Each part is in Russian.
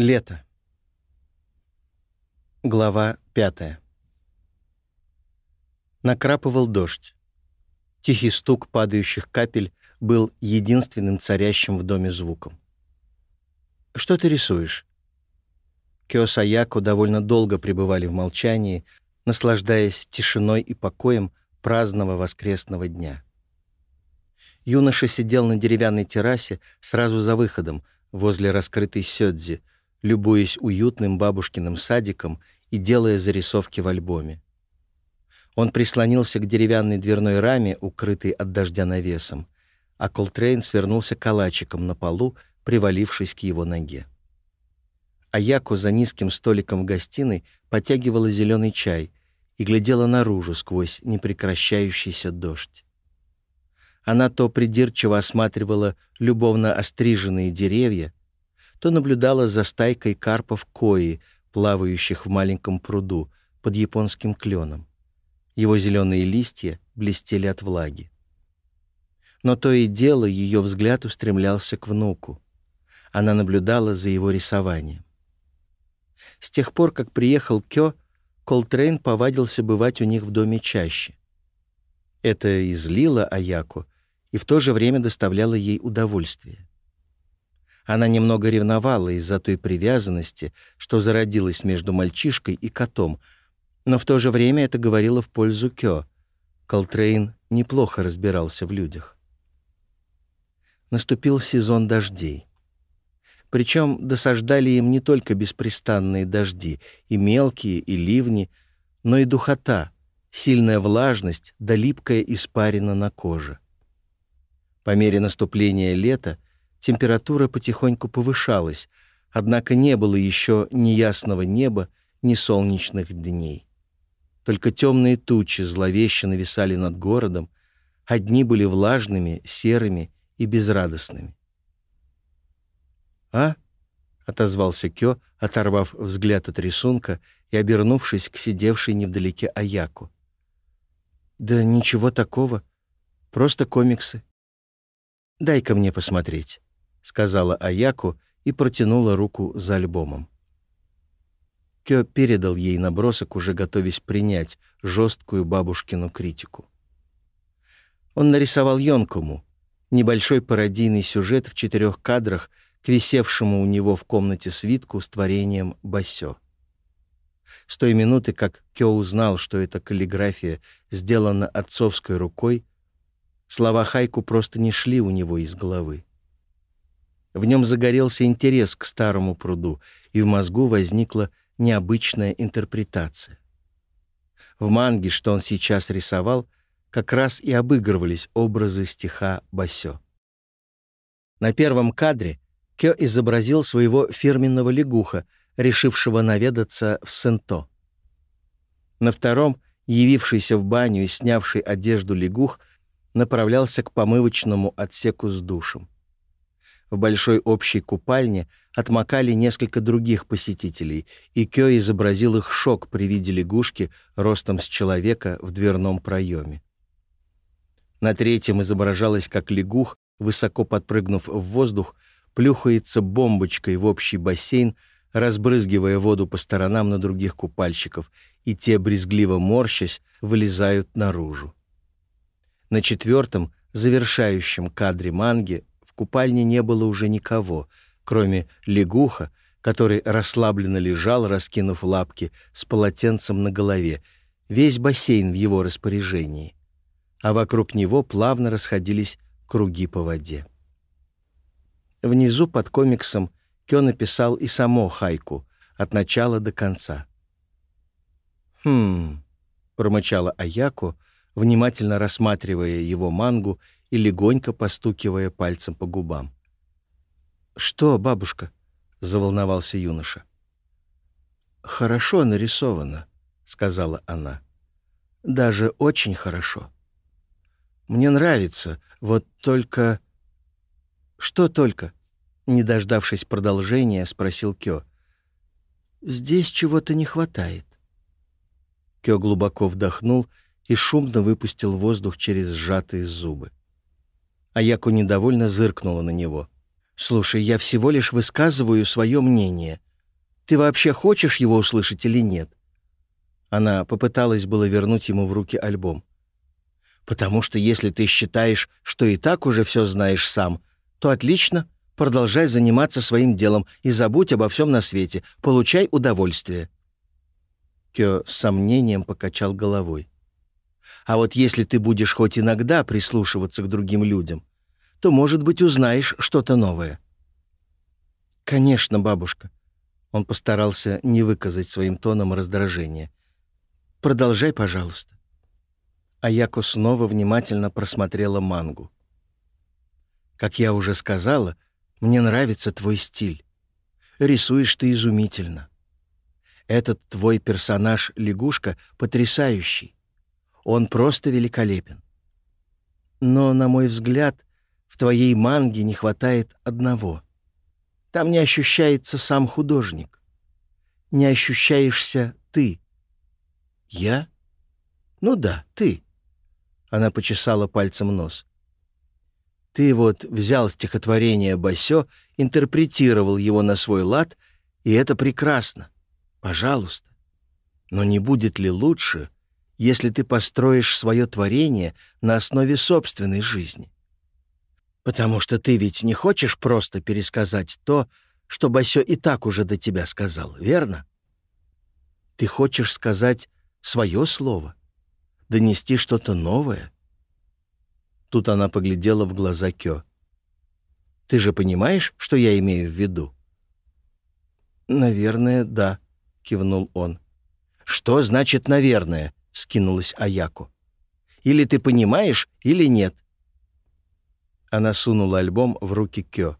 Лето. Глава 5 Накрапывал дождь. Тихий стук падающих капель был единственным царящим в доме звуком. «Что ты рисуешь?» Кёса Яко довольно долго пребывали в молчании, наслаждаясь тишиной и покоем праздного воскресного дня. Юноша сидел на деревянной террасе сразу за выходом, возле раскрытой сёдзи — любуясь уютным бабушкиным садиком и делая зарисовки в альбоме. Он прислонился к деревянной дверной раме, укрытой от дождя навесом, а Колтрейн свернулся калачиком на полу, привалившись к его ноге. Аяко за низким столиком в гостиной потягивала зеленый чай и глядела наружу сквозь непрекращающийся дождь. Она то придирчиво осматривала любовно остриженные деревья, то наблюдала за стайкой карпов кои, плавающих в маленьком пруду под японским кленом. Его зеленые листья блестели от влаги. Но то и дело ее взгляд устремлялся к внуку. Она наблюдала за его рисованием. С тех пор, как приехал Кё, Колтрейн повадился бывать у них в доме чаще. Это излило Аяку и в то же время доставляло ей удовольствие. Она немного ревновала из-за той привязанности, что зародилась между мальчишкой и котом, но в то же время это говорило в пользу Кё. Колтрейн неплохо разбирался в людях. Наступил сезон дождей. Причем досаждали им не только беспрестанные дожди, и мелкие, и ливни, но и духота, сильная влажность да липкая испарина на коже. По мере наступления лета температура потихоньку повышалась, однако не было еще ни ясного неба, ни солнечных дней. Только темные тучи зловеще нависали над городом, одни были влажными, серыми и безрадостными. «А?» — отозвался Кё, оторвав взгляд от рисунка и обернувшись к сидевшей невдалеке Аяку. «Да ничего такого. Просто комиксы. Дай-ка мне посмотреть» сказала Аяку и протянула руку за альбомом. Кё передал ей набросок, уже готовясь принять жесткую бабушкину критику. Он нарисовал Йонкому небольшой пародийный сюжет в четырех кадрах к висевшему у него в комнате свитку с творением Басё. С той минуты, как Кё узнал, что эта каллиграфия сделана отцовской рукой, слова Хайку просто не шли у него из головы. В нем загорелся интерес к старому пруду, и в мозгу возникла необычная интерпретация. В манге, что он сейчас рисовал, как раз и обыгрывались образы стиха Басё. На первом кадре Кё изобразил своего фирменного лягуха, решившего наведаться в Сенто. На втором, явившийся в баню и снявший одежду лягух, направлялся к помывочному отсеку с душем. В большой общей купальне отмокали несколько других посетителей, и Кё изобразил их шок при виде лягушки ростом с человека в дверном проеме. На третьем изображалось, как лягух, высоко подпрыгнув в воздух, плюхается бомбочкой в общий бассейн, разбрызгивая воду по сторонам на других купальщиков, и те, брезгливо морщась, вылезают наружу. На четвертом, завершающем кадре манги, купальне не было уже никого, кроме лягуха, который расслабленно лежал, раскинув лапки, с полотенцем на голове, весь бассейн в его распоряжении. А вокруг него плавно расходились круги по воде. Внизу под комиксом Кё написал и само хайку, от начала до конца. «Хм...» — промычала Аяко, внимательно рассматривая его мангу и легонько постукивая пальцем по губам. «Что, бабушка?» — заволновался юноша. «Хорошо нарисовано», — сказала она. «Даже очень хорошо. Мне нравится, вот только...» «Что только?» — не дождавшись продолжения, спросил Кё. «Здесь чего-то не хватает». Кё глубоко вдохнул и шумно выпустил воздух через сжатые зубы. Аяко недовольно зыркнула на него. «Слушай, я всего лишь высказываю свое мнение», Ты вообще хочешь его услышать или нет?» Она попыталась было вернуть ему в руки альбом. «Потому что если ты считаешь, что и так уже все знаешь сам, то отлично, продолжай заниматься своим делом и забудь обо всем на свете, получай удовольствие». Кё с сомнением покачал головой. А вот если ты будешь хоть иногда прислушиваться к другим людям, то, может быть, узнаешь что-то новое». «Конечно, бабушка». Он постарался не выказать своим тоном раздражения. «Продолжай, пожалуйста». Аяко снова внимательно просмотрела мангу. «Как я уже сказала, мне нравится твой стиль. Рисуешь ты изумительно. Этот твой персонаж-лягушка потрясающий. Он просто великолепен. Но, на мой взгляд, в твоей манге не хватает одного. Там не ощущается сам художник. Не ощущаешься ты. Я? Ну да, ты. Она почесала пальцем нос. Ты вот взял стихотворение Басё, интерпретировал его на свой лад, и это прекрасно. Пожалуйста. Но не будет ли лучше, если ты построишь свое творение на основе собственной жизни. Потому что ты ведь не хочешь просто пересказать то, что Басё и так уже до тебя сказал, верно? Ты хочешь сказать свое слово, донести что-то новое. Тут она поглядела в глаза Кё. «Ты же понимаешь, что я имею в виду?» «Наверное, да», — кивнул он. «Что значит «наверное»? — вскинулась Аяку. «Или ты понимаешь, или нет». Она сунула альбом в руки Кё.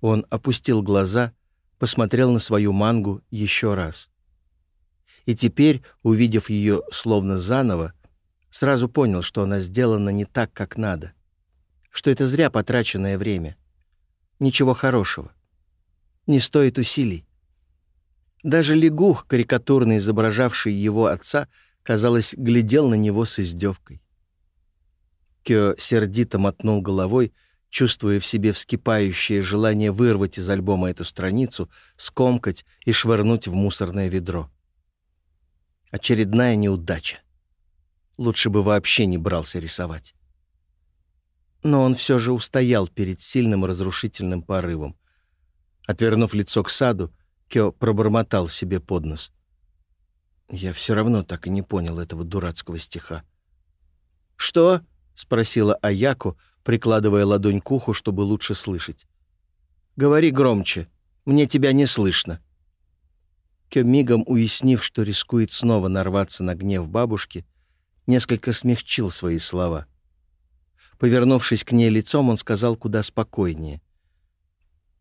Он опустил глаза, посмотрел на свою мангу еще раз. И теперь, увидев ее словно заново, сразу понял, что она сделана не так, как надо, что это зря потраченное время. Ничего хорошего. Не стоит усилий. Даже лягух, карикатурно изображавший его отца, казалось, глядел на него с издевкой. Кё сердито мотнул головой, чувствуя в себе вскипающее желание вырвать из альбома эту страницу, скомкать и швырнуть в мусорное ведро. Очередная неудача. Лучше бы вообще не брался рисовать. Но он все же устоял перед сильным разрушительным порывом. Отвернув лицо к саду, Кё пробормотал себе под нос. Я все равно так и не понял этого дурацкого стиха. «Что?» — спросила Аяку, прикладывая ладонь к уху, чтобы лучше слышать. «Говори громче. Мне тебя не слышно». Кё мигом уяснив, что рискует снова нарваться на гнев бабушки, несколько смягчил свои слова. Повернувшись к ней лицом, он сказал куда спокойнее —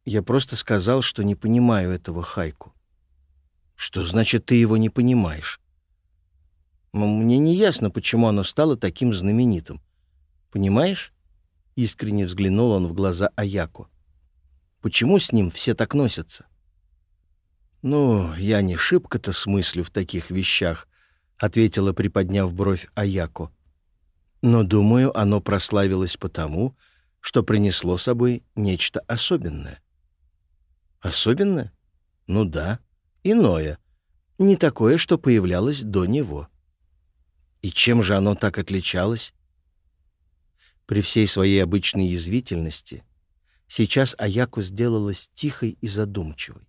я просто сказал, что не понимаю этого хайку. Что значит, ты его не понимаешь? Мне не ясно, почему оно стало таким знаменитым. Понимаешь? Искренне взглянул он в глаза Аяку. Почему с ним все так носятся? Ну, я не шибко-то смыслю в таких вещах, ответила, приподняв бровь Аяку. Но, думаю, оно прославилось потому, что принесло собой нечто особенное. «Особенное? Ну да, иное. Не такое, что появлялось до него». «И чем же оно так отличалось?» При всей своей обычной язвительности сейчас Аяку сделалась тихой и задумчивой.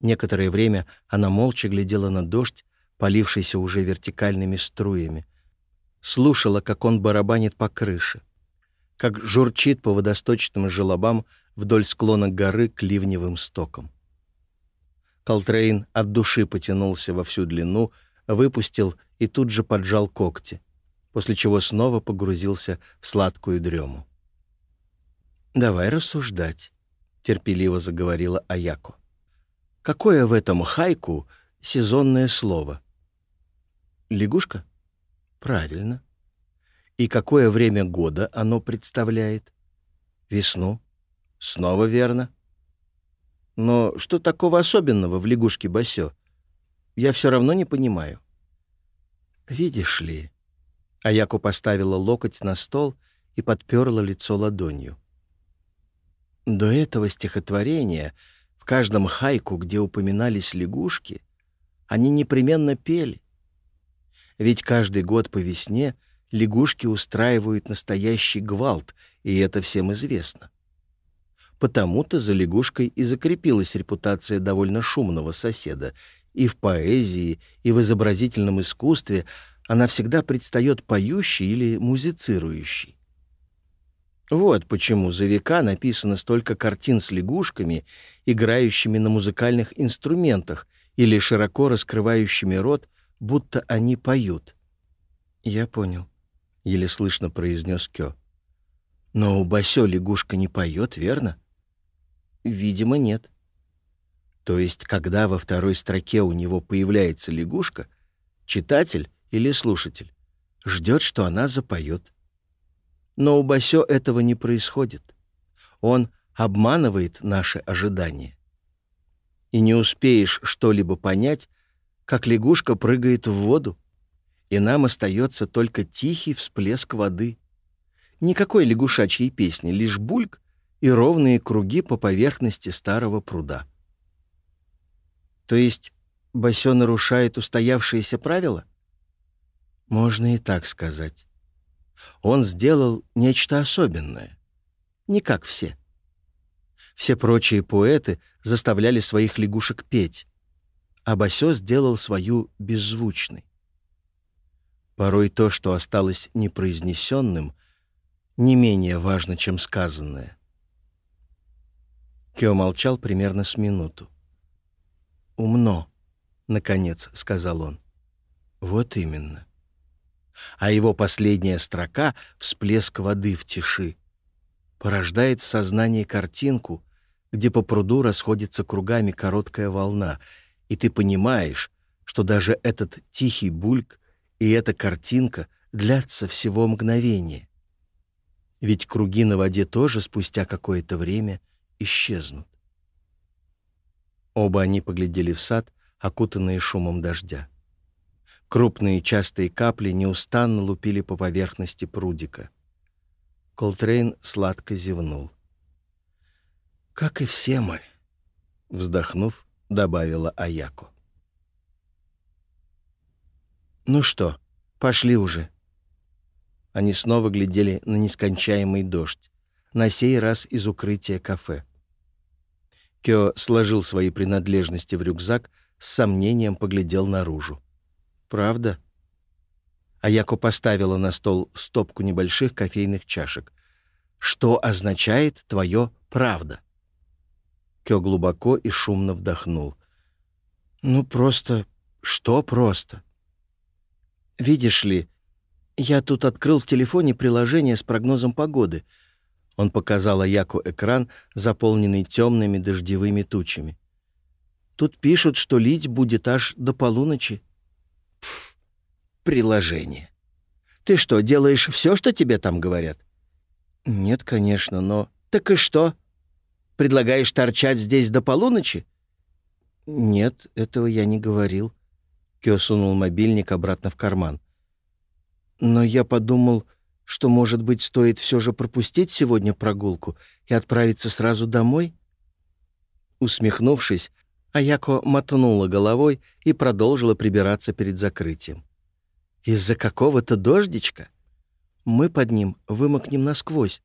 Некоторое время она молча глядела на дождь, полившийся уже вертикальными струями, слушала, как он барабанит по крыше, как журчит по водосточным желобам вдоль склона горы к ливневым стокам. Колтрейн от души потянулся во всю длину, выпустил и тут же поджал когти, после чего снова погрузился в сладкую дрему. «Давай рассуждать», — терпеливо заговорила Аяко. «Какое в этом хайку сезонное слово?» «Лягушка?» «Правильно. И какое время года оно представляет?» «Весну?» снова верно. Но что такого особенного в лягушке Басё? Я все равно не понимаю. Видишь ли... Аяку поставила локоть на стол и подперла лицо ладонью. До этого стихотворения в каждом хайку, где упоминались лягушки, они непременно пели. Ведь каждый год по весне лягушки устраивают настоящий гвалт, и это всем известно. Потому-то за лягушкой и закрепилась репутация довольно шумного соседа. И в поэзии, и в изобразительном искусстве она всегда предстает поющей или музицирующей. Вот почему за века написано столько картин с лягушками, играющими на музыкальных инструментах или широко раскрывающими рот, будто они поют. «Я понял», — еле слышно произнес Кё. «Но у Басё лягушка не поет, верно?» Видимо, нет. То есть, когда во второй строке у него появляется лягушка, читатель или слушатель ждет, что она запоет. Но у Басё этого не происходит. Он обманывает наши ожидания. И не успеешь что-либо понять, как лягушка прыгает в воду, и нам остается только тихий всплеск воды. Никакой лягушачьей песни, лишь бульк и ровные круги по поверхности старого пруда. То есть Басё нарушает устоявшиеся правила? Можно и так сказать. Он сделал нечто особенное. Не как все. Все прочие поэты заставляли своих лягушек петь, а Басё сделал свою беззвучной. Порой то, что осталось непроизнесенным, не менее важно, чем сказанное. Кео молчал примерно с минуту. «Умно», — наконец сказал он. «Вот именно». А его последняя строка — всплеск воды в тиши. Порождает в сознании картинку, где по пруду расходится кругами короткая волна, и ты понимаешь, что даже этот тихий бульк и эта картинка длятся всего мгновение. Ведь круги на воде тоже спустя какое-то время — исчезнут. Оба они поглядели в сад, окутанные шумом дождя. Крупные частые капли неустанно лупили по поверхности прудика. Колтрейн сладко зевнул. «Как и все мы», — вздохнув, добавила Аяко. «Ну что, пошли уже». Они снова глядели на нескончаемый дождь на сей раз из укрытия кафе. Кё сложил свои принадлежности в рюкзак, с сомнением поглядел наружу. «Правда?» Аяко поставила на стол стопку небольших кофейных чашек. «Что означает твое «правда»?» Кё глубоко и шумно вдохнул. «Ну, просто... Что просто?» «Видишь ли, я тут открыл в телефоне приложение с прогнозом погоды», он показал Аяку экран, заполненный темными дождевыми тучами. «Тут пишут, что лить будет аж до полуночи». Пф, приложение. Ты что, делаешь все, что тебе там говорят? Нет, конечно, но... Так и что? Предлагаешь торчать здесь до полуночи? Нет, этого я не говорил. Кё сунул мобильник обратно в карман. Но я подумал, что, может быть, стоит все же пропустить сегодня прогулку и отправиться сразу домой? Усмехнувшись, Аяко мотнула головой и продолжила прибираться перед закрытием. «Из-за какого-то дождичка? Мы под ним вымокнем насквозь».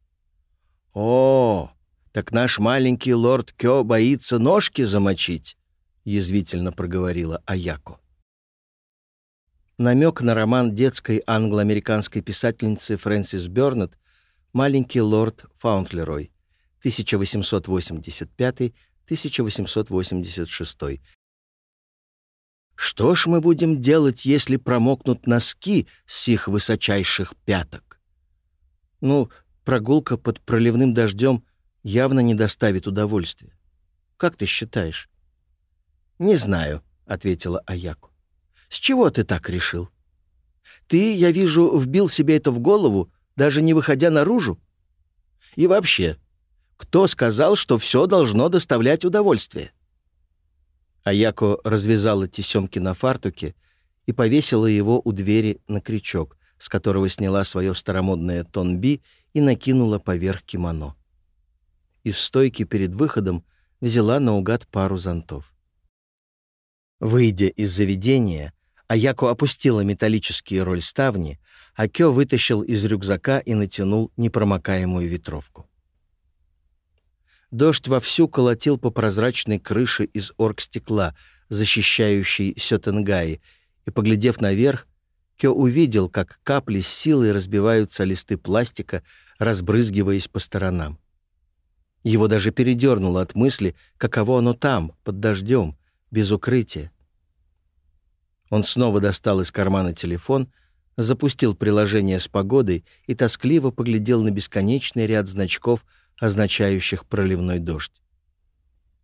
«О, так наш маленький лорд Кё боится ножки замочить», — язвительно проговорила Аяко. Намек на роман детской англо-американской писательницы Фрэнсис Бёрнетт «Маленький лорд Фаунтлерой», 1885-1886, что ж мы будем делать, если промокнут носки с сих высочайших пяток? Ну, прогулка под проливным дождем явно не доставит удовольствия. Как ты считаешь? Не знаю, ответила Аяку. С чего ты так решил? Ты, я вижу, вбил себе это в голову, даже не выходя наружу. И вообще, кто сказал, что все должно доставлять удовольствие? Аяко развязала тесемки на фартуке и повесила его у двери на крючок, с которого сняла свое старомодное тонби и накинула поверх кимоно. Из стойки перед выходом взяла наугад пару зонтов. Выйдя из заведения, Аяко опустила металлические рольставни, а Кё вытащил из рюкзака и натянул непромокаемую ветровку. Дождь вовсю колотил по прозрачной крыше из оргстекла, защищающей Сётенгаи, и, поглядев наверх, Кё увидел, как капли с силой разбиваются листы пластика, разбрызгиваясь по сторонам. Его даже передернуло от мысли, каково оно там, под дождем, без укрытия. Он снова достал из кармана телефон, запустил приложение с погодой и тоскливо поглядел на бесконечный ряд значков, означающих проливной дождь.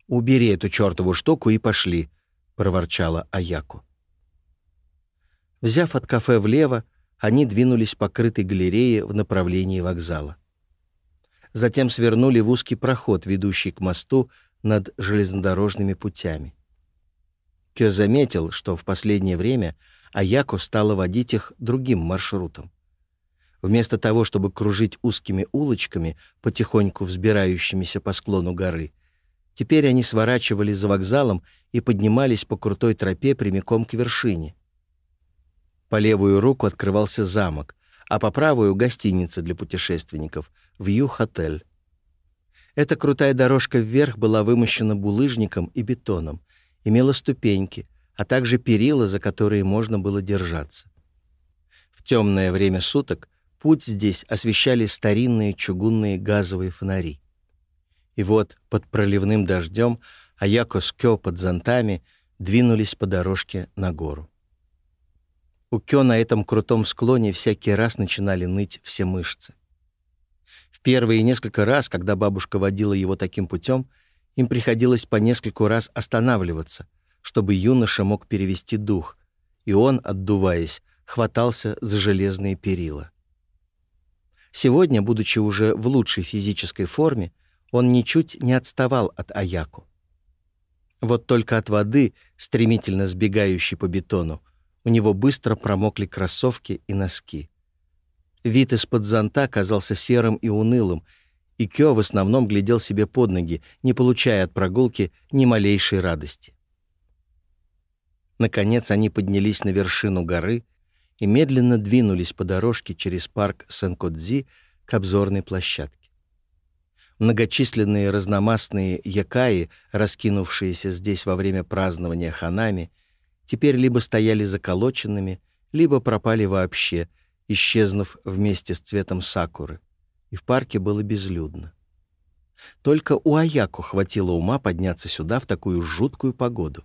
«Убери эту чертову штуку и пошли», — проворчала Аяку. Взяв от кафе влево, они двинулись по крытой галерее в направлении вокзала. Затем свернули в узкий проход, ведущий к мосту над железнодорожными путями. Кё заметил, что в последнее время Аяко стала водить их другим маршрутом. Вместо того, чтобы кружить узкими улочками, потихоньку взбирающимися по склону горы, теперь они сворачивали за вокзалом и поднимались по крутой тропе прямиком к вершине. По левую руку открывался замок, а по правую — гостиница для путешественников, Вью-хотель. Эта крутая дорожка вверх была вымощена булыжником и бетоном, имела ступеньки, а также перила, за которые можно было держаться. В темное время суток путь здесь освещали старинные чугунные газовые фонари. И вот под проливным дождем Аяко с Кё под зонтами двинулись по дорожке на гору. У Кё на этом крутом склоне всякий раз начинали ныть все мышцы. В первые несколько раз, когда бабушка водила его таким путем, — им приходилось по нескольку раз останавливаться, чтобы юноша мог перевести дух, и он, отдуваясь, хватался за железные перила. Сегодня, будучи уже в лучшей физической форме, он ничуть не отставал от Аяку. Вот только от воды, стремительно сбегающей по бетону, у него быстро промокли кроссовки и носки. Вид из-под зонта казался серым и унылым, и Кё в основном глядел себе под ноги, не получая от прогулки ни малейшей радости. Наконец они поднялись на вершину горы и медленно двинулись по дорожке через парк Сен-Кодзи к обзорной площадке. Многочисленные разномастные якаи, раскинувшиеся здесь во время празднования ханами, теперь либо стояли заколоченными, либо пропали вообще, исчезнув вместе с цветом сакуры и в парке было безлюдно. Только у Аяку хватило ума подняться сюда в такую жуткую погоду.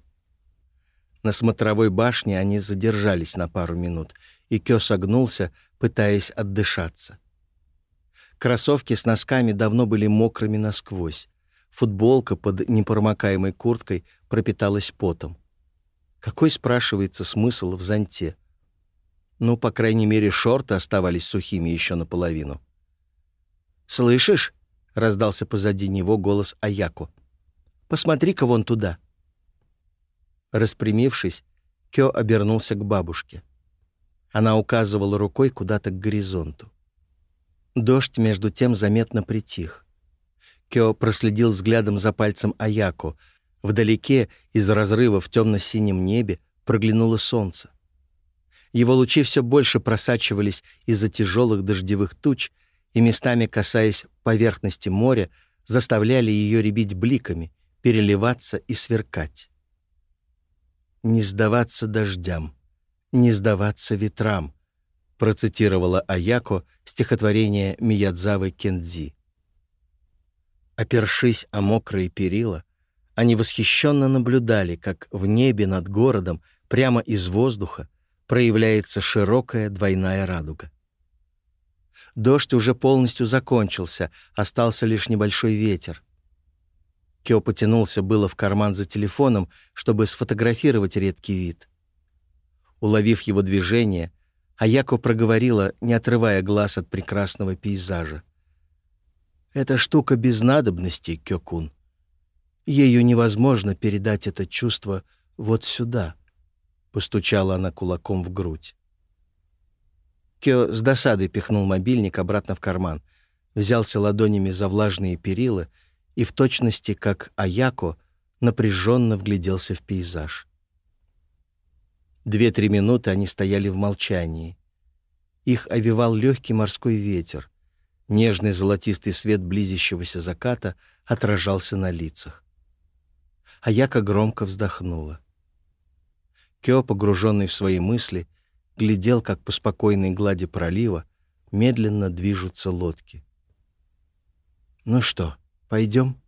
На смотровой башне они задержались на пару минут, и Кё согнулся, пытаясь отдышаться. Кроссовки с носками давно были мокрыми насквозь. Футболка под непромокаемой курткой пропиталась потом. Какой, спрашивается, смысл в зонте? Ну, по крайней мере, шорты оставались сухими еще наполовину. «Слышишь?» — раздался позади него голос Аяку. «Посмотри-ка вон туда». Распрямившись, Кё обернулся к бабушке. Она указывала рукой куда-то к горизонту. Дождь между тем заметно притих. Кё проследил взглядом за пальцем Аяку. Вдалеке, из разрыва в темно-синем небе, проглянуло солнце. Его лучи все больше просачивались из-за тяжелых дождевых туч — и, местами касаясь поверхности моря, заставляли ее рябить бликами, переливаться и сверкать. «Не сдаваться дождям, не сдаваться ветрам», процитировала Аяко стихотворение Миядзавы Кендзи. Опершись о мокрые перила, они восхищенно наблюдали, как в небе над городом, прямо из воздуха, проявляется широкая двойная радуга. Дождь уже полностью закончился, остался лишь небольшой ветер. Кё потянулся было в карман за телефоном, чтобы сфотографировать редкий вид. Уловив его движение, Аяко проговорила, не отрывая глаз от прекрасного пейзажа. «Эта штука без надобности, Кёкун. Ею невозможно передать это чувство вот сюда. Постучала она кулаком в грудь. Кё с досадой пихнул мобильник обратно в карман, взялся ладонями за влажные перила и в точности, как Аяко, напряженно вгляделся в пейзаж. Две-три минуты они стояли в молчании. Их овивал легкий морской ветер. Нежный золотистый свет близящегося заката отражался на лицах. Аяка громко вздохнула. Кё, погруженный в свои мысли, глядел, как по спокойной глади пролива медленно движутся лодки. «Ну что, пойдем?»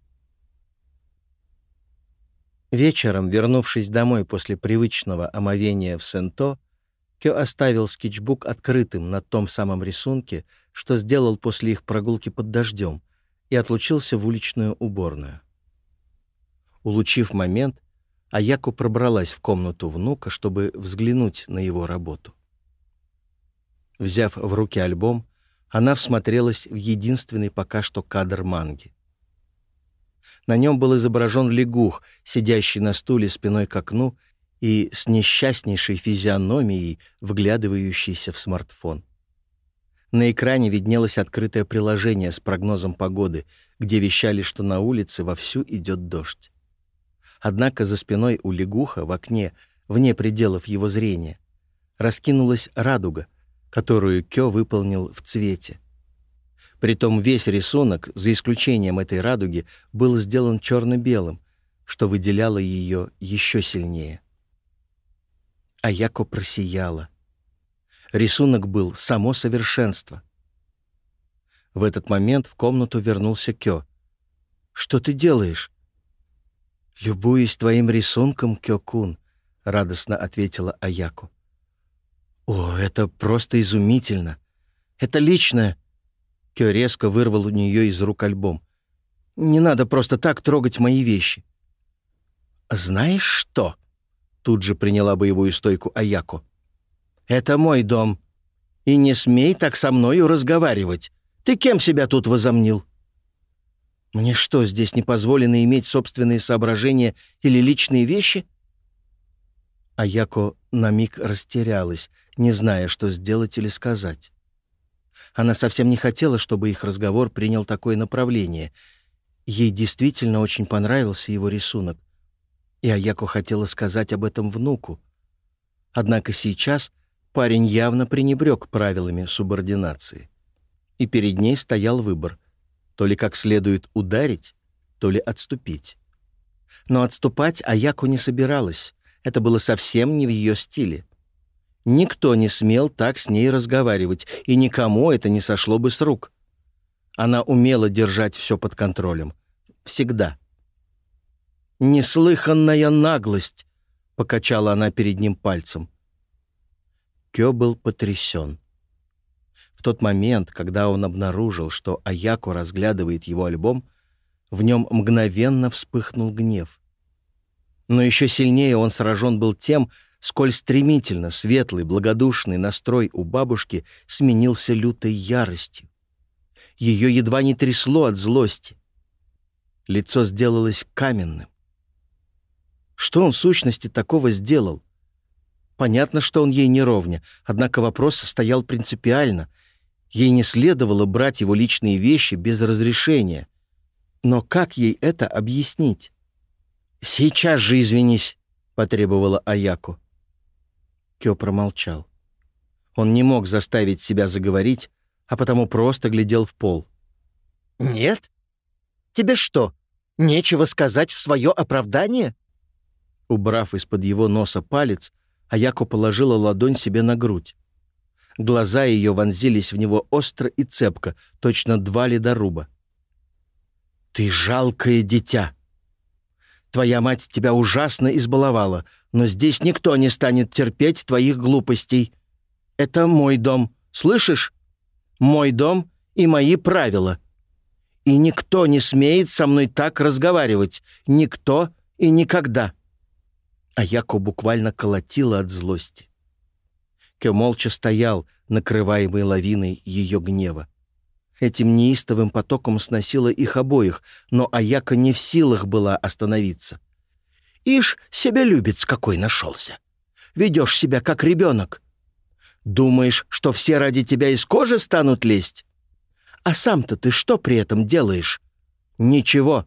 Вечером, вернувшись домой после привычного омовения в Сенто, Кё оставил скетчбук открытым на том самом рисунке, что сделал после их прогулки под дождем, и отлучился в уличную уборную. Улучив момент, Аяку пробралась в комнату внука, чтобы взглянуть на его работу взяв в руки альбом, она всмотрелась в единственный пока что кадр манги. На нем был изображен лягух, сидящий на стуле спиной к окну и с несчастнейшей физиономией, вглядывающийся в смартфон. На экране виднелось открытое приложение с прогнозом погоды, где вещали, что на улице вовсю идет дождь. Однако за спиной у лягуха в окне, вне пределов его зрения, раскинулась радуга, которую Кё выполнил в цвете. Притом весь рисунок, за исключением этой радуги, был сделан черно-белым, что выделяло ее еще сильнее. Аяко просияла. Рисунок был само совершенство. В этот момент в комнату вернулся Кё. «Что ты делаешь?» «Любуюсь твоим рисунком, Кё-кун», — радостно ответила Аяко. О, это просто изумительно! Это личное!» Кё резко вырвал у нее из рук альбом. «Не надо просто так трогать мои вещи». «Знаешь что?» Тут же приняла боевую стойку Аяко. «Это мой дом. И не смей так со мною разговаривать. Ты кем себя тут возомнил?» «Мне что, здесь не позволено иметь собственные соображения или личные вещи?» Аяко на миг растерялась, не зная, что сделать или сказать. Она совсем не хотела, чтобы их разговор принял такое направление. Ей действительно очень понравился его рисунок. И Аяко хотела сказать об этом внуку. Однако сейчас парень явно пренебрег правилами субординации. И перед ней стоял выбор — то ли как следует ударить, то ли отступить. Но отступать Аяко не собиралась. Это было совсем не в ее стиле — Никто не смел так с ней разговаривать, и никому это не сошло бы с рук. Она умела держать все под контролем. Всегда. «Неслыханная наглость!» — покачала она перед ним пальцем. Кё был потрясен. В тот момент, когда он обнаружил, что Аяку разглядывает его альбом, в нем мгновенно вспыхнул гнев. Но еще сильнее он сражен был тем, сколь стремительно светлый, благодушный настрой у бабушки сменился лютой яростью. Ее едва не трясло от злости. Лицо сделалось каменным. Что он в сущности такого сделал? Понятно, что он ей не ровня, однако вопрос стоял принципиально. Ей не следовало брать его личные вещи без разрешения. Но как ей это объяснить? «Сейчас же извинись», — потребовала Аяку. Кёпр промолчал. Он не мог заставить себя заговорить, а потому просто глядел в пол. «Нет? Тебе что, нечего сказать в свое оправдание?» Убрав из-под его носа палец, Аяко положила ладонь себе на грудь. Глаза ее вонзились в него остро и цепко, точно два ледоруба. «Ты жалкое дитя!» Твоя мать тебя ужасно избаловала, но здесь никто не станет терпеть твоих глупостей. Это мой дом, слышишь? Мой дом и мои правила. И никто не смеет со мной так разговаривать. Никто и никогда». А Яко буквально колотила от злости. Кэ молча стоял, накрываемый лавиной ее гнева. Этим неистовым потоком сносило их обоих, но Аяка не в силах была остановиться. «Ишь, себя любец какой нашелся! Ведешь себя как ребенок! Думаешь, что все ради тебя из кожи станут лезть? А сам-то ты что при этом делаешь? Ничего.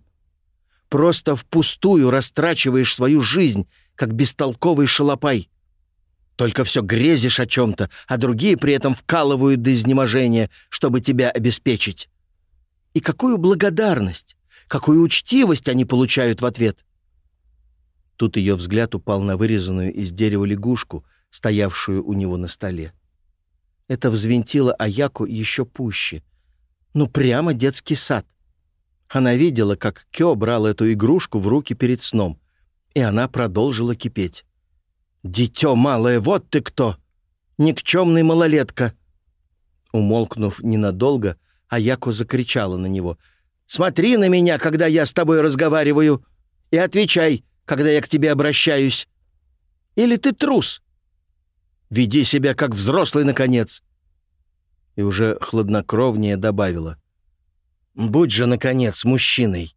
Просто впустую растрачиваешь свою жизнь, как бестолковый шалопай. Только все грезишь о чем-то, а другие при этом вкалывают до изнеможения, чтобы тебя обеспечить. И какую благодарность, какую учтивость они получают в ответ. Тут ее взгляд упал на вырезанную из дерева лягушку, стоявшую у него на столе. Это взвинтило Аяку еще пуще. Ну, прямо детский сад. Она видела, как Кё брал эту игрушку в руки перед сном, и она продолжила кипеть. «Дитё малое, вот ты кто! Никчёмный малолетка!» Умолкнув ненадолго, Аяко закричала на него. «Смотри на меня, когда я с тобой разговариваю, и отвечай, когда я к тебе обращаюсь. Или ты трус? Веди себя как взрослый, наконец!» И уже хладнокровнее добавила. «Будь же, наконец, мужчиной!»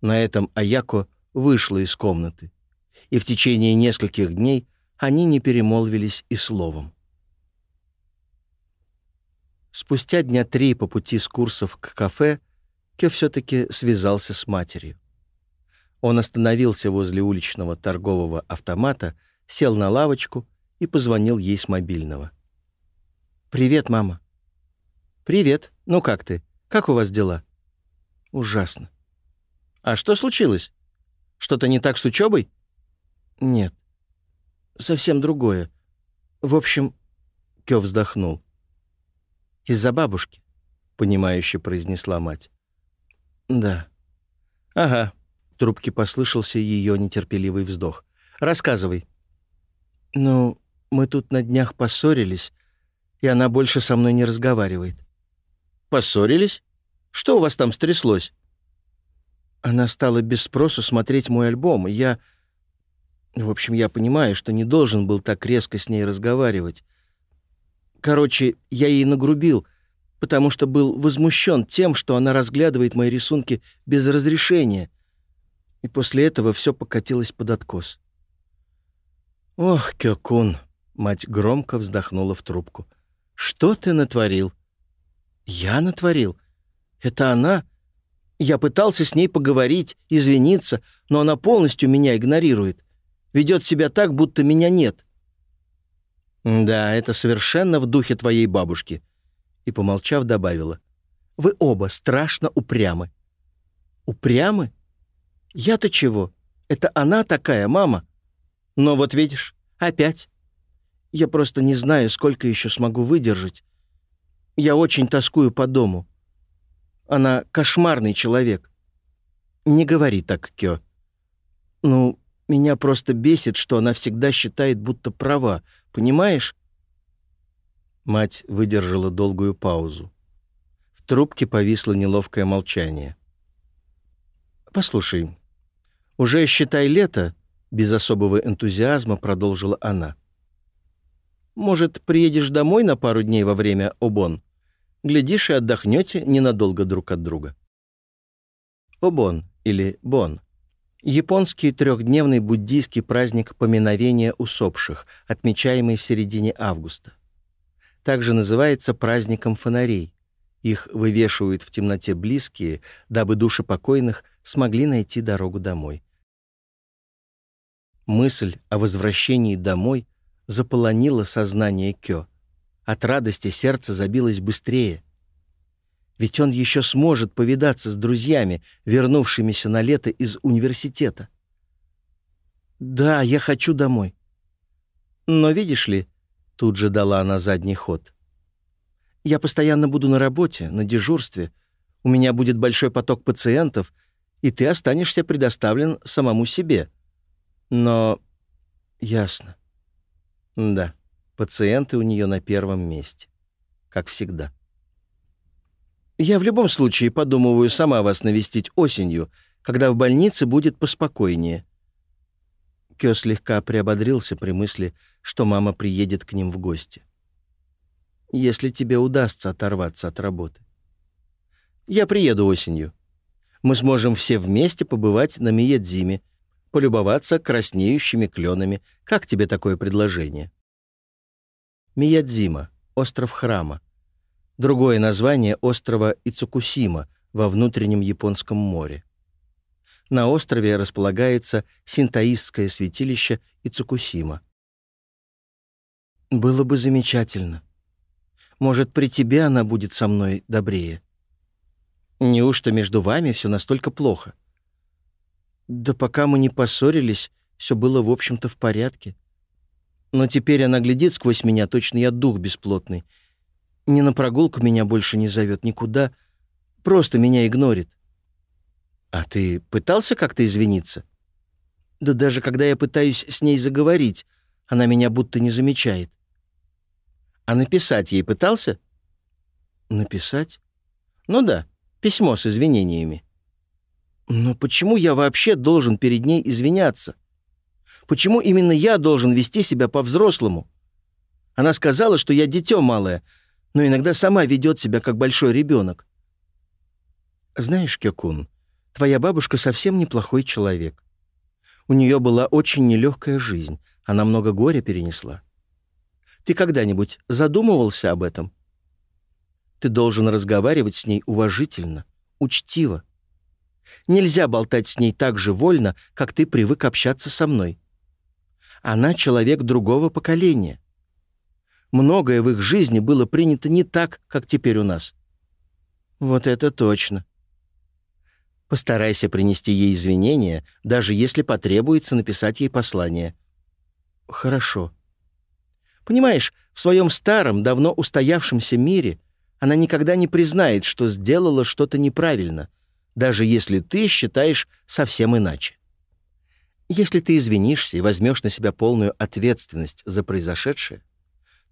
На этом Аяко вышла из комнаты и в течение нескольких дней они не перемолвились и словом. Спустя дня три по пути с курсов к кафе Кё все-таки связался с матерью. Он остановился возле уличного торгового автомата, сел на лавочку и позвонил ей с мобильного. «Привет, мама». «Привет. Ну как ты? Как у вас дела?» «Ужасно». «А что случилось? Что-то не так с учебой?» Нет. Совсем другое. В общем, Кё вздохнул. Из-за бабушки, понимающе произнесла мать. Да. Ага. В трубке послышался её нетерпеливый вздох. Рассказывай. Ну, мы тут на днях поссорились, и она больше со мной не разговаривает. Поссорились? Что у вас там стряслось? Она стала без спросу смотреть мой альбом, и я ну, в общем, я понимаю, что не должен был так резко с ней разговаривать. Короче, я ей нагрубил, потому что был возмущен тем, что она разглядывает мои рисунки без разрешения. И после этого все покатилось под откос. «Ох, Кёкун!» — мать громко вздохнула в трубку. «Что ты натворил?» «Я натворил? Это она?» Я пытался с ней поговорить, извиниться, но она полностью меня игнорирует ведет себя так, будто меня нет». «Да, это совершенно в духе твоей бабушки», — и, помолчав, добавила. «Вы оба страшно упрямы». «Упрямы? Я-то чего? Это она такая, мама. Но вот видишь, опять. Я просто не знаю, сколько еще смогу выдержать. Я очень тоскую по дому. Она кошмарный человек». «Не говори так, Кё». «Ну, меня просто бесит, что она всегда считает, будто права. Понимаешь?» Мать выдержала долгую паузу. В трубке повисло неловкое молчание. «Послушай, уже, считай, лето», — без особого энтузиазма продолжила она. «Может, приедешь домой на пару дней во время обон? Глядишь и отдохнете ненадолго друг от друга». Обон или бон Японский трехдневный буддийский праздник поминовения усопших, отмечаемый в середине августа. Также называется праздником фонарей. Их вывешивают в темноте близкие, дабы души покойных смогли найти дорогу домой. Мысль о возвращении домой заполонила сознание Кё. От радости сердце забилось быстрее — ведь он еще сможет повидаться с друзьями, вернувшимися на лето из университета. «Да, я хочу домой». «Но видишь ли...» — тут же дала она задний ход. «Я постоянно буду на работе, на дежурстве. У меня будет большой поток пациентов, и ты останешься предоставлен самому себе. Но...» «Ясно. Да, пациенты у нее на первом месте. Как всегда». Я в любом случае подумываю сама вас навестить осенью, когда в больнице будет поспокойнее». Кё слегка приободрился при мысли, что мама приедет к ним в гости. «Если тебе удастся оторваться от работы». «Я приеду осенью. Мы сможем все вместе побывать на Миядзиме, полюбоваться краснеющими кленами. Как тебе такое предложение?» Миядзима, остров храма, другое название острова Ицукусима во внутреннем Японском море. На острове располагается синтаистское святилище Ицукусима. «Было бы замечательно. Может, при тебе она будет со мной добрее?» «Неужто между вами все настолько плохо?» «Да пока мы не поссорились, все было, в общем-то, в порядке. Но теперь она глядит сквозь меня, точно я дух бесплотный, Ни на прогулку меня больше не зовет, никуда. Просто меня игнорит. А ты пытался как-то извиниться? Да даже когда я пытаюсь с ней заговорить, она меня будто не замечает. А написать ей пытался? Написать? Ну да, письмо с извинениями. Но почему я вообще должен перед ней извиняться? Почему именно я должен вести себя по-взрослому? Она сказала, что я дитё малое, но иногда сама ведет себя как большой ребенок. Знаешь, Кёкун, твоя бабушка совсем неплохой человек. У нее была очень нелегкая жизнь, она много горя перенесла. Ты когда-нибудь задумывался об этом? Ты должен разговаривать с ней уважительно, учтиво. Нельзя болтать с ней так же вольно, как ты привык общаться со мной. Она человек другого поколения. Многое в их жизни было принято не так, как теперь у нас. Вот это точно. Постарайся принести ей извинения, даже если потребуется написать ей послание. Хорошо. Понимаешь, в своем старом, давно устоявшемся мире она никогда не признает, что сделала что-то неправильно, даже если ты считаешь совсем иначе. Если ты извинишься и возьмешь на себя полную ответственность за произошедшее,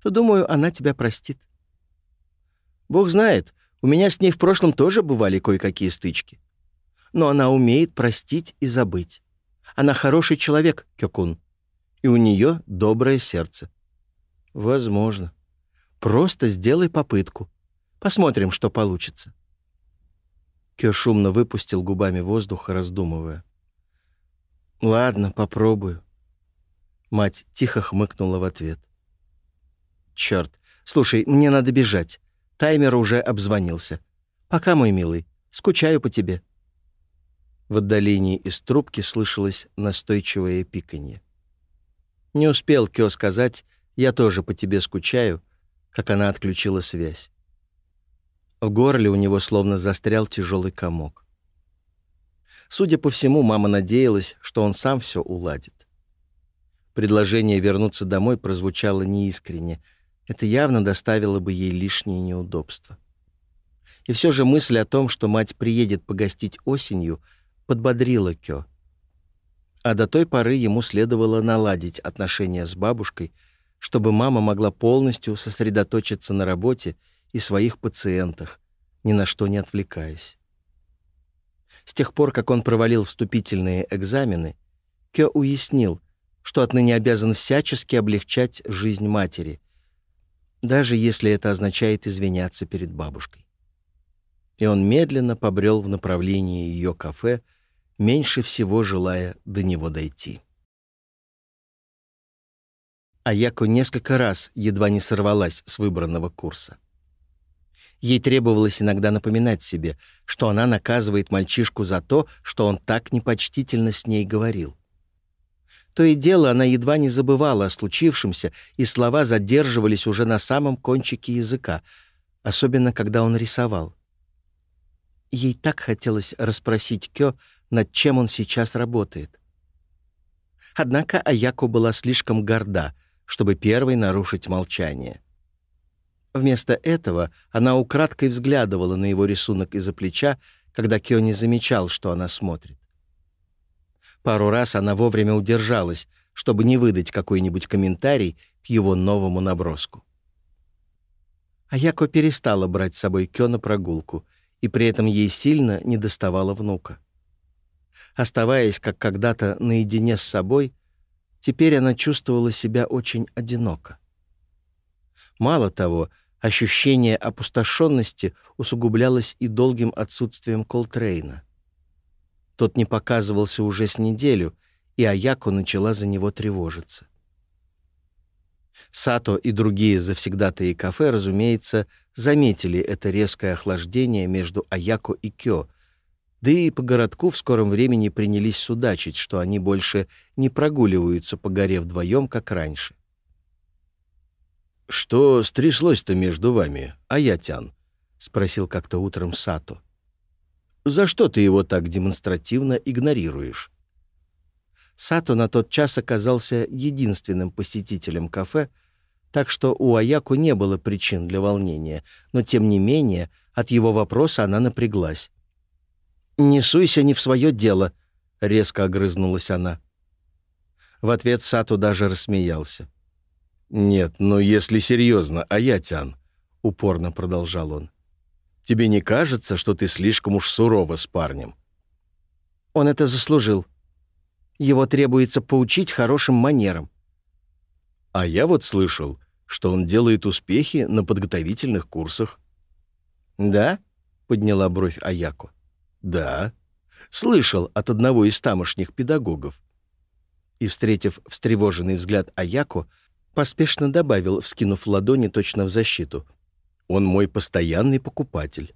то, думаю, она тебя простит. Бог знает, у меня с ней в прошлом тоже бывали кое-какие стычки. Но она умеет простить и забыть. Она хороший человек, Кёкун, и у нее доброе сердце. Возможно. Просто сделай попытку. Посмотрим, что получится. Кё шумно выпустил губами воздух, раздумывая. «Ладно, попробую». Мать тихо хмыкнула в ответ. Черт. Слушай, мне надо бежать. Таймер уже обзвонился. Пока, мой милый. Скучаю по тебе. В отдалении из трубки слышалось настойчивое пиканье. Не успел Кё сказать «я тоже по тебе скучаю», как она отключила связь. В горле у него словно застрял тяжелый комок. Судя по всему, мама надеялась, что он сам все уладит. Предложение вернуться домой прозвучало неискренне — это явно доставило бы ей лишние неудобства. И все же мысль о том, что мать приедет погостить осенью, подбодрила Кё. А до той поры ему следовало наладить отношения с бабушкой, чтобы мама могла полностью сосредоточиться на работе и своих пациентах, ни на что не отвлекаясь. С тех пор, как он провалил вступительные экзамены, Кё уяснил, что отныне обязан всячески облегчать жизнь матери, даже если это означает извиняться перед бабушкой. И он медленно побрел в направлении ее кафе, меньше всего желая до него дойти. Аяко несколько раз едва не сорвалась с выбранного курса. Ей требовалось иногда напоминать себе, что она наказывает мальчишку за то, что он так непочтительно с ней говорил. То и дело она едва не забывала о случившемся, и слова задерживались уже на самом кончике языка, особенно когда он рисовал. Ей так хотелось расспросить Кё, над чем он сейчас работает. Однако Аяко была слишком горда, чтобы первой нарушить молчание. Вместо этого она украдкой взглядывала на его рисунок из-за плеча, когда Кё не замечал, что она смотрит. Пару раз она вовремя удержалась, чтобы не выдать какой-нибудь комментарий к его новому наброску. Аяко перестала брать с собой Кё на прогулку, и при этом ей сильно недоставало внука. Оставаясь, как когда-то, наедине с собой, теперь она чувствовала себя очень одиноко. Мало того, ощущение опустошенности усугублялось и долгим отсутствием Колтрейна. Тот не показывался уже с неделю, и Аяко начала за него тревожиться. Сато и другие завсегдатые кафе, разумеется, заметили это резкое охлаждение между Аяко и Кё, да и по городку в скором времени принялись судачить, что они больше не прогуливаются по горе вдвоем, как раньше. «Что стряслось-то между вами, Аятян?» — спросил как-то утром Сато. За что ты его так демонстративно игнорируешь?» Сато на тот час оказался единственным посетителем кафе, так что у Аяку не было причин для волнения, но, тем не менее, от его вопроса она напряглась. «Не суйся не в свое дело», — резко огрызнулась она. В ответ Сато даже рассмеялся. «Нет, ну если серьезно, Аятян», — упорно продолжал он, Тебе не кажется, что ты слишком уж сурова с парнем?» «Он это заслужил. Его требуется поучить хорошим манерам». «А я вот слышал, что он делает успехи на подготовительных курсах». «Да?» — подняла бровь Аяко. «Да. Слышал от одного из тамошних педагогов». И, встретив встревоженный взгляд Аяко, поспешно добавил, вскинув ладони точно в защиту. Он мой постоянный покупатель».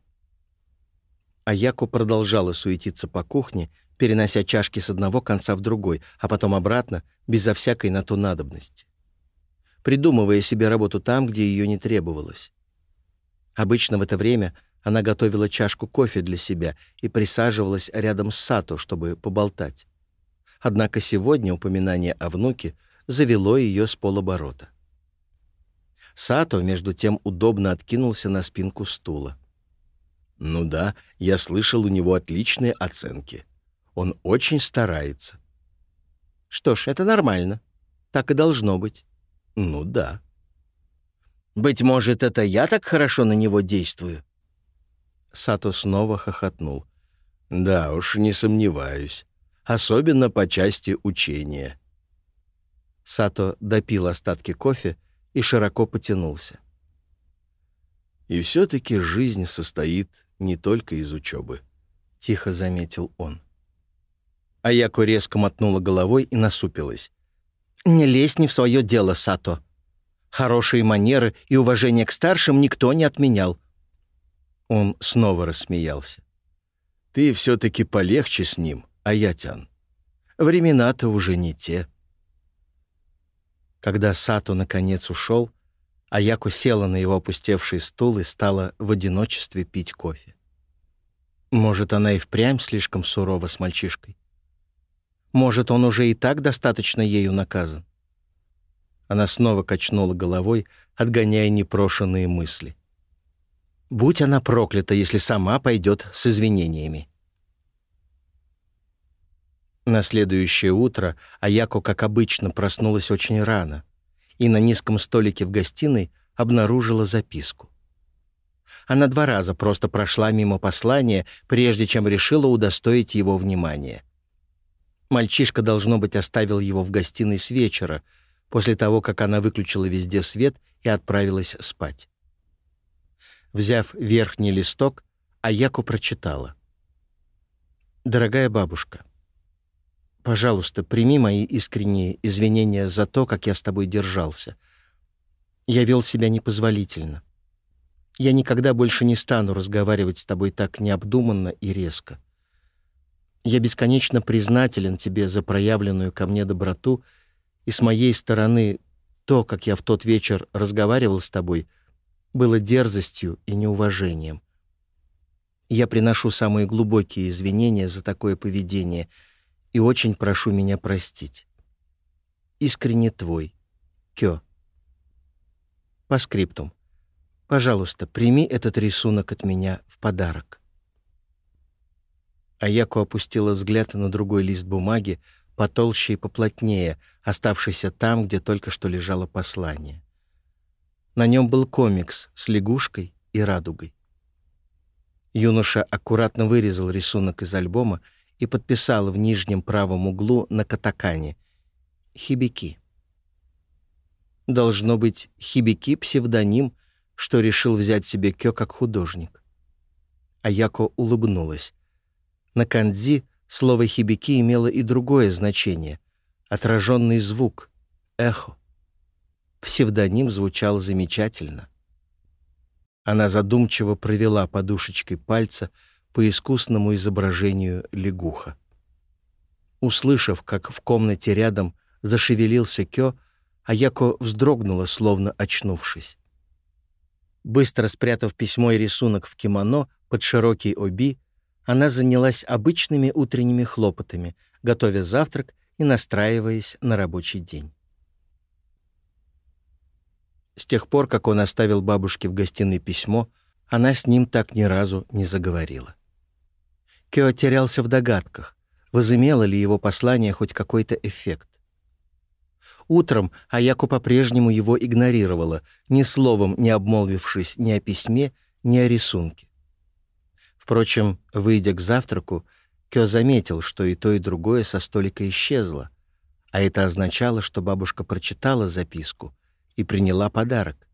Аяко продолжала суетиться по кухне, перенося чашки с одного конца в другой, а потом обратно, безо всякой на то надобности. Придумывая себе работу там, где ее не требовалось. Обычно в это время она готовила чашку кофе для себя и присаживалась рядом с Сато, чтобы поболтать. Однако сегодня упоминание о внуке завело ее с полоборота. Сато, между тем, удобно откинулся на спинку стула. «Ну да, я слышал у него отличные оценки. Он очень старается». «Что ж, это нормально. Так и должно быть». «Ну да». «Быть может, это я так хорошо на него действую?» Сато снова хохотнул. «Да уж, не сомневаюсь. Особенно по части учения». Сато допил остатки кофе, и широко потянулся. «И все-таки жизнь состоит не только из учебы», — тихо заметил он. Аяко резко мотнула головой и насупилась. «Не лезь не в свое дело, Сато. Хорошие манеры и уважение к старшим никто не отменял». Он снова рассмеялся. «Ты все-таки полегче с ним, Аятян. Времена-то уже не те» когда Сато наконец ушел, а села на его опустевший стул и стала в одиночестве пить кофе. Может, она и впрямь слишком сурова с мальчишкой? Может, он уже и так достаточно ею наказан? Она снова качнула головой, отгоняя непрошенные мысли. Будь она проклята, если сама пойдет с извинениями. На следующее утро Аяко, как обычно, проснулась очень рано и на низком столике в гостиной обнаружила записку. Она два раза просто прошла мимо послания, прежде чем решила удостоить его внимания. Мальчишка, должно быть, оставил его в гостиной с вечера, после того, как она выключила везде свет и отправилась спать. Взяв верхний листок, Аяку прочитала. «Дорогая бабушка, Пожалуйста, прими мои искренние извинения за то, как я с тобой держался. Я вел себя непозволительно. Я никогда больше не стану разговаривать с тобой так необдуманно и резко. Я бесконечно признателен тебе за проявленную ко мне доброту, и с моей стороны то, как я в тот вечер разговаривал с тобой, было дерзостью и неуважением. Я приношу самые глубокие извинения за такое поведение — и очень прошу меня простить. Искренне твой. Кё. По скриптум. Пожалуйста, прими этот рисунок от меня в подарок. Аяко опустила взгляд на другой лист бумаги, потолще и поплотнее, оставшийся там, где только что лежало послание. На нем был комикс с лягушкой и радугой. Юноша аккуратно вырезал рисунок из альбома и подписал в нижнем правом углу на катакане «Хибики». Должно быть, Хибики — псевдоним, что решил взять себе Кё как художник. Аяко улыбнулась. На кандзи слово «хибики» имело и другое значение — отраженный звук, эхо. Псевдоним звучал замечательно. Она задумчиво провела подушечкой пальца — по искусному изображению лягуха. Услышав, как в комнате рядом зашевелился Кё, Аяко вздрогнула, словно очнувшись. Быстро спрятав письмо и рисунок в кимоно под широкий оби, она занялась обычными утренними хлопотами, готовя завтрак и настраиваясь на рабочий день. С тех пор, как он оставил бабушке в гостиной письмо, она с ним так ни разу не заговорила. Кё терялся в догадках, возымело ли его послание хоть какой-то эффект. Утром Аяку по-прежнему его игнорировала, ни словом не обмолвившись ни о письме, ни о рисунке. Впрочем, выйдя к завтраку, Кё заметил, что и то, и другое со столика исчезло, а это означало, что бабушка прочитала записку и приняла подарок.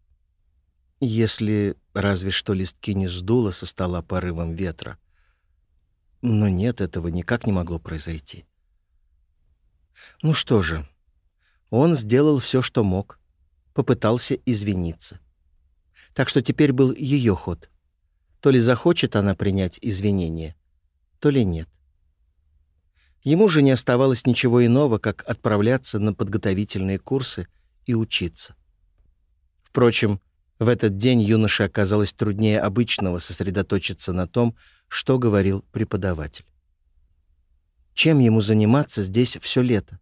Если разве что листки не сдуло со стола порывом ветра — но нет, этого никак не могло произойти. Ну что же, он сделал все, что мог. Попытался извиниться. Так что теперь был ее ход. То ли захочет она принять извинения, то ли нет. Ему же не оставалось ничего иного, как отправляться на подготовительные курсы и учиться. Впрочем, в этот день юноше оказалось труднее обычного сосредоточиться на том, что говорил преподаватель. Чем ему заниматься здесь все лето?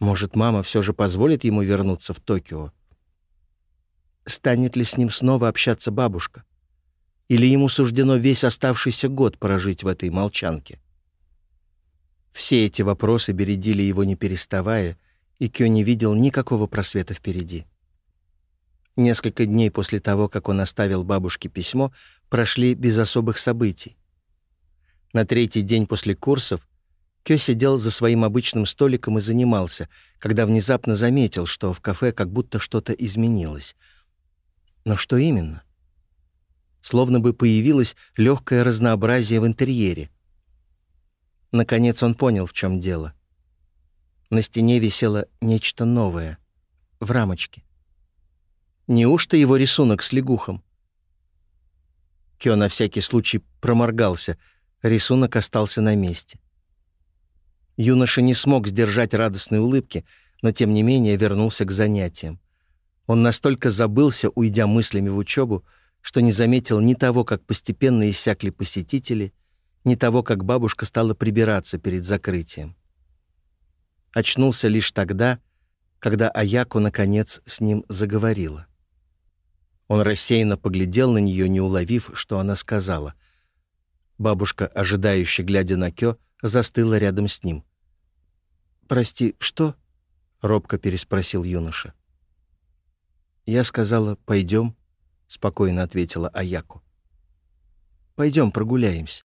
Может, мама все же позволит ему вернуться в Токио? Станет ли с ним снова общаться бабушка? Или ему суждено весь оставшийся год прожить в этой молчанке? Все эти вопросы бередили его не переставая, и Кё не видел никакого просвета впереди. — Несколько дней после того, как он оставил бабушке письмо, прошли без особых событий. На третий день после курсов Кё сидел за своим обычным столиком и занимался, когда внезапно заметил, что в кафе как будто что-то изменилось. Но что именно? Словно бы появилось легкое разнообразие в интерьере. Наконец он понял, в чем дело. На стене висело нечто новое — в рамочке — Неужто его рисунок с лягухом? Кё на всякий случай проморгался. Рисунок остался на месте. Юноша не смог сдержать радостной улыбки, но тем не менее вернулся к занятиям. Он настолько забылся, уйдя мыслями в учебу, что не заметил ни того, как постепенно иссякли посетители, ни того, как бабушка стала прибираться перед закрытием. Очнулся лишь тогда, когда Аяко наконец с ним заговорила. Он рассеянно поглядел на нее, не уловив, что она сказала. Бабушка, ожидающая, глядя на Кё, застыла рядом с ним. «Прости, что?» — робко переспросил юноша. «Я сказала, пойдем», — спокойно ответила Аяку. «Пойдем прогуляемся».